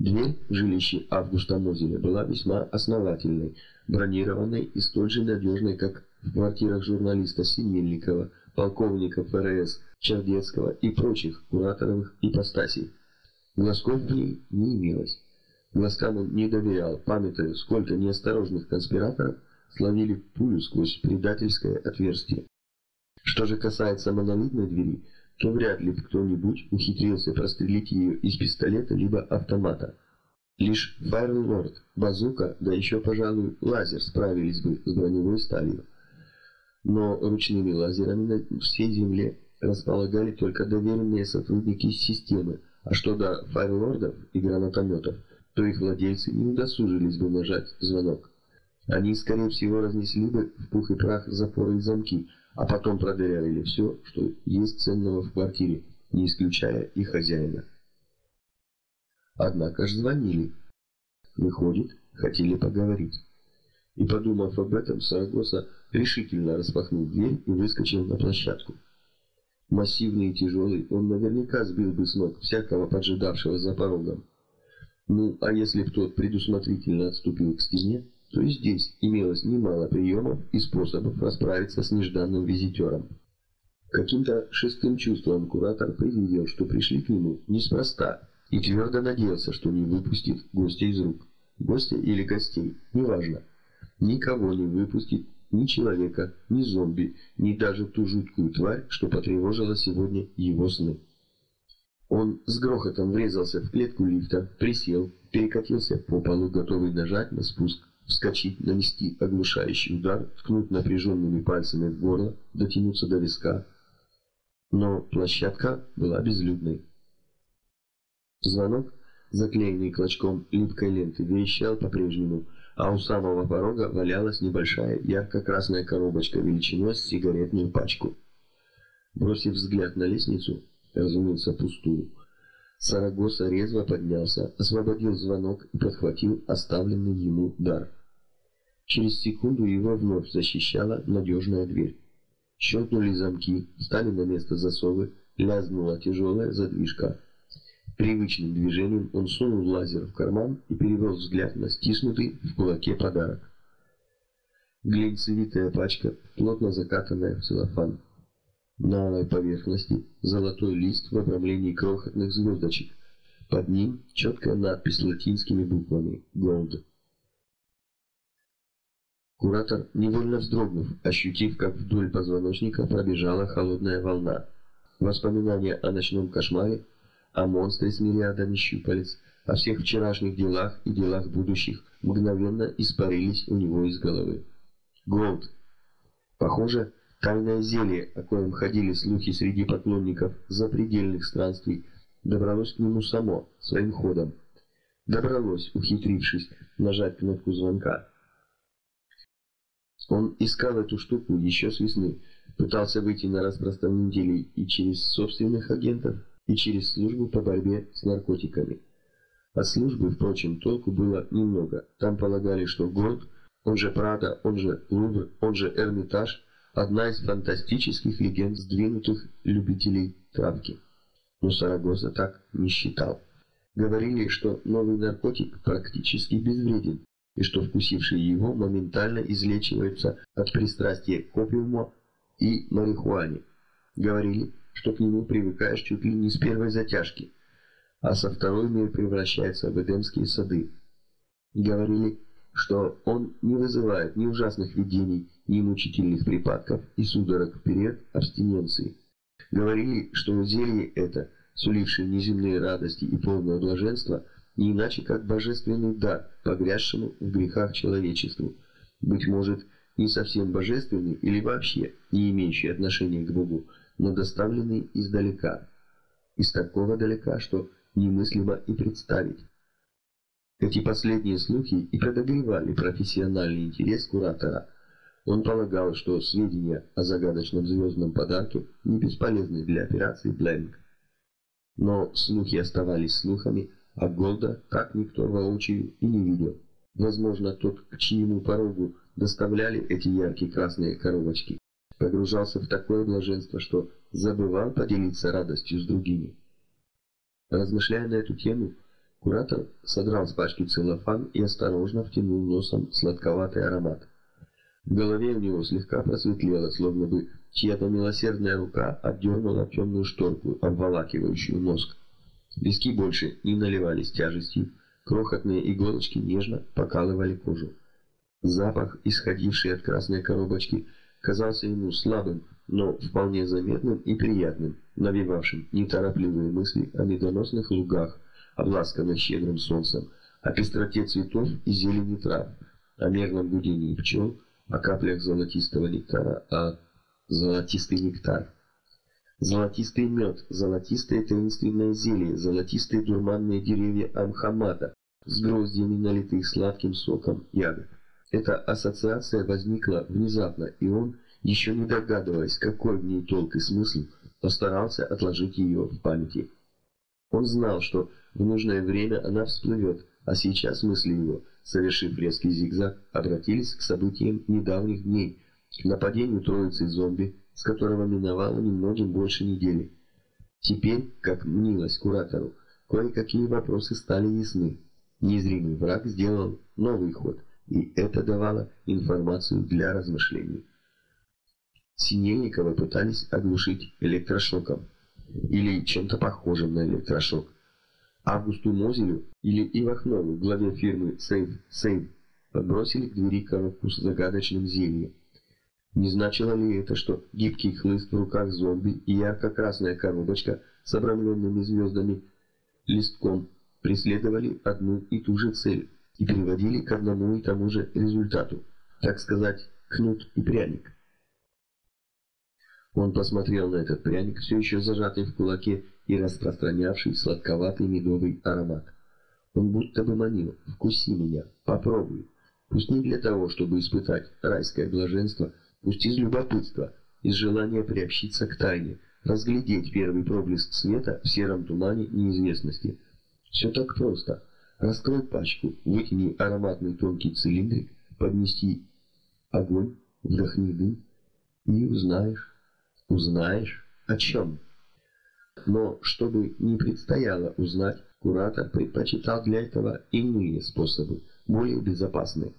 Дверь в жилище Августа Мозеля была весьма основательной, бронированной и столь же надежной, как в квартирах журналиста Синельникова, полковника ФРС Чердецкого и прочих кураторовых ипостасей. Глазков в ней не имелось. Глазкам он не доверял, памятая, сколько неосторожных конспираторов словили пулю сквозь предательское отверстие. Что же касается монолитной двери, то вряд ли кто-нибудь ухитрился прострелить ее из пистолета либо автомата. Лишь Файрлорд, базука, да еще, пожалуй, лазер справились бы с броневой сталью. Но ручными лазерами на всей Земле располагали только доверенные сотрудники системы, а что до файрлордов и гранатометов, то их владельцы не удосужились бы нажать звонок. Они, скорее всего, разнесли бы в пух и прах запоры и замки, а потом продырявили все, что есть ценного в квартире, не исключая и хозяина. Однако ж звонили. Выходит, хотели поговорить. И подумав об этом, Сарагоса решительно распахнул дверь и выскочил на площадку. Массивный и тяжелый, он наверняка сбил бы с ног всякого поджидавшего за порогом. Ну, а если б тот предусмотрительно отступил к стене, то и здесь имелось немало приемов и способов расправиться с нежданным визитером. Каким-то шестым чувством куратор предвидел, что пришли к нему неспроста, и твердо надеялся, что не выпустит гостя из рук. Гостя или гостей, неважно. Никого не выпустит, ни человека, ни зомби, ни даже ту жуткую тварь, что потревожила сегодня его сны. Он с грохотом врезался в клетку лифта, присел, перекатился по полу, готовый нажать на спуск вскочить, нанести оглушающий удар, ткнуть напряженными пальцами в горло, дотянуться до виска. Но площадка была безлюдной. Звонок, заклеенный клочком липкой ленты, верещал по-прежнему, а у самого порога валялась небольшая ярко-красная коробочка величиной с сигаретную пачку. Бросив взгляд на лестницу, разумеется, пустую, Сарагоса резво поднялся, освободил звонок и подхватил оставленный ему дар. Через секунду его вновь защищала надежная дверь. Щелкнули замки, стали на место засовы, лязгнула тяжелая задвижка. Привычным движением он сунул лазер в карман и перевел взгляд на стиснутый в кулаке подарок. Глинцевитая пачка, плотно закатанная в целлофан. На алой поверхности золотой лист в обрамлении крохотных звездочек. Под ним четкая надпись латинскими буквами «Gold». Куратор, невольно вздрогнув, ощутив, как вдоль позвоночника пробежала холодная волна. Воспоминания о ночном кошмаре, о монстре с мириадами щупалец, о всех вчерашних делах и делах будущих мгновенно испарились у него из головы. Голд. Похоже, Тайное зелье, о коем ходили слухи среди поклонников запредельных странствий, добралось к нему само, своим ходом. Добралось, ухитрившись нажать кнопку звонка. Он искал эту штуку еще с весны, пытался выйти на распространителей и через собственных агентов, и через службу по борьбе с наркотиками. От службы, впрочем, толку было немного. Там полагали, что Горд, он же Прада, он же Лувр, он же Эрмитаж – одна из фантастических легенд сдвинутых любителей травки. Но Сарагоса так не считал. Говорили, что новый наркотик практически безвреден, и что вкусившие его моментально излечиваются от пристрастия к опиуму и марихуане. Говорили, что к нему привыкаешь чуть ли не с первой затяжки, а со второй мир превращается в Эдемские сады. Говорили, что он не вызывает ни ужасных видений, ни мучительных припадков и судорог перед абстиненцией. Говорили, что зелье это, сулившее неземные радости и полное блаженство, не иначе как божественный дар, погрязшему в грехах человечеству. Быть может, не совсем божественный или вообще не имеющий отношения к Богу, но доставленный издалека. Из такого далека, что немыслимо и представить. Эти последние слухи и подогревали профессиональный интерес куратора. Он полагал, что сведения о загадочном звездном подарке не бесполезны для операции Бленк. Но слухи оставались слухами, а Голда так никто воочию и не видел. Возможно, тот, к чьему порогу доставляли эти яркие красные коробочки, погружался в такое блаженство, что забывал поделиться радостью с другими. Размышляя на эту тему, Куратор содрал с пачки целлофан и осторожно втянул носом сладковатый аромат. В голове у него слегка просветлело, словно бы чья-то милосердная рука отдернула темную шторку, обволакивающую мозг. Виски больше не наливались тяжестью, крохотные иголочки нежно покалывали кожу. Запах, исходивший от красной коробочки, казался ему слабым, но вполне заметным и приятным, навевавшим неторопливые мысли о медоносных лугах, обласканных щедрым солнцем, о пестроте цветов и зелени трав, о мерном гудении пчел, о каплях золотистого нектара, а золотистый нектар. Золотистый мед, золотистое таинственное зелье, золотистые дурманные деревья Амхамата с гроздьями налитых сладким соком ягод. Эта ассоциация возникла внезапно, и он, еще не догадываясь, какой в ней толк и смысл, постарался отложить ее в памяти. Он знал, что в нужное время она всплывет, а сейчас мысли его, совершив резкий зигзаг, обратились к событиям недавних дней, к нападению троицы зомби, с которого миновало немногим больше недели. Теперь, как мнилось куратору, кое-какие вопросы стали ясны. Незримый враг сделал новый ход, и это давало информацию для размышлений. Синельникова пытались оглушить электрошоком или чем-то похожим на электрошок. Августу Мозелю или Ивахнову, главе фирмы Сейф Сейф, подбросили к двери коробку с загадочным зельем. Не значило ли это, что гибкий хлыст в руках зомби и ярко-красная коробочка с обрамленными звездами листком преследовали одну и ту же цель и приводили к одному и тому же результату, так сказать, кнут и пряник. Он посмотрел на этот пряник, все еще зажатый в кулаке и распространявший сладковатый медовый аромат. Он будто бы манил «Вкуси меня, попробуй». Пусть не для того, чтобы испытать райское блаженство, пусть из любопытства, из желания приобщиться к тайне, разглядеть первый проблеск света в сером тумане неизвестности. Все так просто. Раскрой пачку, вытяни ароматный тонкий цилиндрик, поднести огонь, вдохни дым и узнаешь, узнаешь о чем. Но чтобы не предстояло узнать, куратор предпочитал для этого иные способы, более безопасные.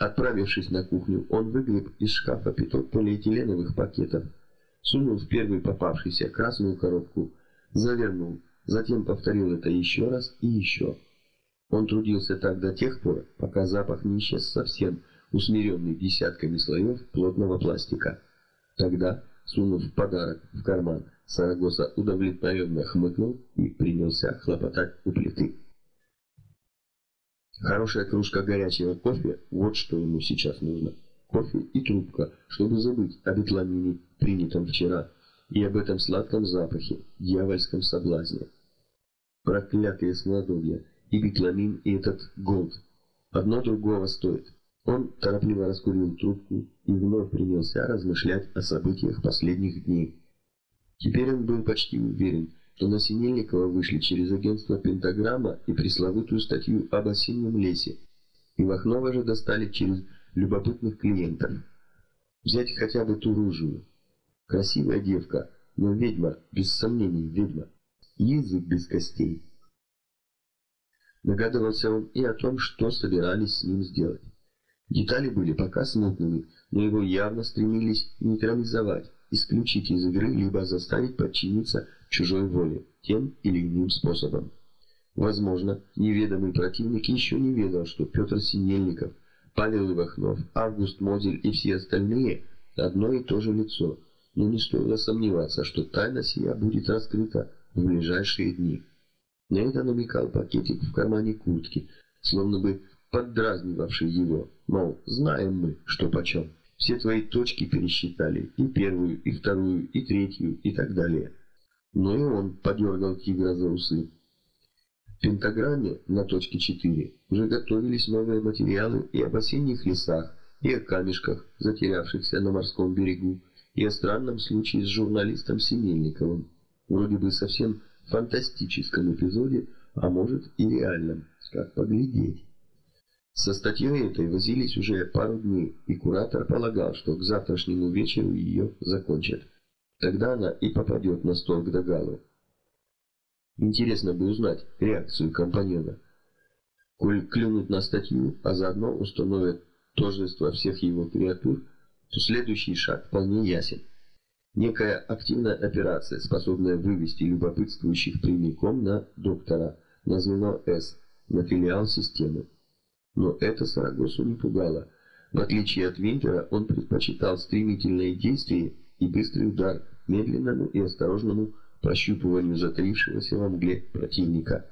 Отправившись на кухню, он выгреб из шкафа пяток полиэтиленовых пакетов, сунул в первый попавшийся красную коробку, завернул, затем повторил это еще раз и еще. Он трудился так до тех пор, пока запах не исчез совсем, усмиренный десятками слоев плотного пластика. Тогда, сунув подарок в карман, Сарагоса удовлетворенно хмыкнул и принялся хлопотать у плиты. Хорошая кружка горячего кофе – вот что ему сейчас нужно. Кофе и трубка, чтобы забыть о бетламине, принятом вчера, и об этом сладком запахе, дьявольском соблазне. Проклятые снадобья, и бетламин, и этот голд. Одно другого стоит. Он торопливо раскурил трубку и вновь принялся размышлять о событиях последних дней. Теперь он был почти уверен, что на Синельникова вышли через агентство «Пентаграмма» и пресловутую статью об осеннем лесе. И Вахнова же достали через любопытных клиентов. Взять хотя бы ту ружью. Красивая девка, но ведьма, без сомнений ведьма. Язык без костей. Догадывался он и о том, что собирались с ним сделать. Детали были пока смутными, но его явно стремились нейтрализовать, исключить из игры, либо заставить подчиниться чужой воле, тем или иным способом. Возможно, неведомый противник еще не ведал, что Петр Синельников, Павел Ивахнов, Август Мозель и все остальные – одно и то же лицо, но не стоило сомневаться, что тайна сия будет раскрыта в ближайшие дни. На это намекал пакетик в кармане куртки, словно бы поддразнивавший его, мол, знаем мы, что почем. Все твои точки пересчитали, и первую, и вторую, и третью, и так далее. Но и он подергал тигра за усы. В пентаграмме на точке 4 уже готовились новые материалы и об осенних лесах, и о камешках, затерявшихся на морском берегу, и о странном случае с журналистом Семельниковым. Вроде бы совсем фантастическом эпизоде, а может и реальном, как поглядеть. Со статьей этой возились уже пару дней, и куратор полагал, что к завтрашнему вечеру ее закончат. Тогда она и попадет на стол к Догалу. Интересно бы узнать реакцию компаньона. Коль клюнут на статью, а заодно установят тождество всех его креатур, то следующий шаг вполне ясен. Некая активная операция, способная вывести любопытствующих прямиком на доктора, на звено С, на филиал системы. Но это Сарагосу не пугало. В отличие от Винтера, он предпочитал стремительные действия и быстрый удар медленному и осторожному прощупыванию затаившегося во мгле противника.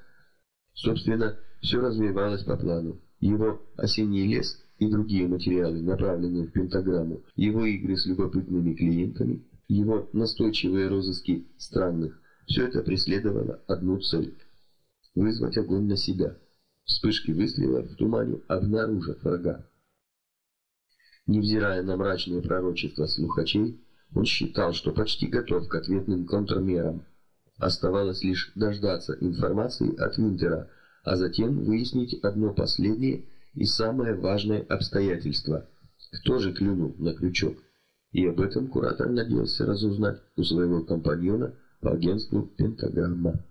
Собственно, все развивалось по плану. Его осенний лес и другие материалы, направленные в пентаграмму, его игры с любопытными клиентами, его настойчивые розыски странных, все это преследовало одну цель – вызвать огонь на себя. Вспышки выстрелов в тумане обнаружат врага. Невзирая на мрачные пророчества слухачей, он считал, что почти готов к ответным контрмерам. Оставалось лишь дождаться информации от Винтера, а затем выяснить одно последнее и самое важное обстоятельство. Кто же клюнул на крючок? И об этом куратор надеялся разузнать у своего компаньона по агентству «Пентаграмма».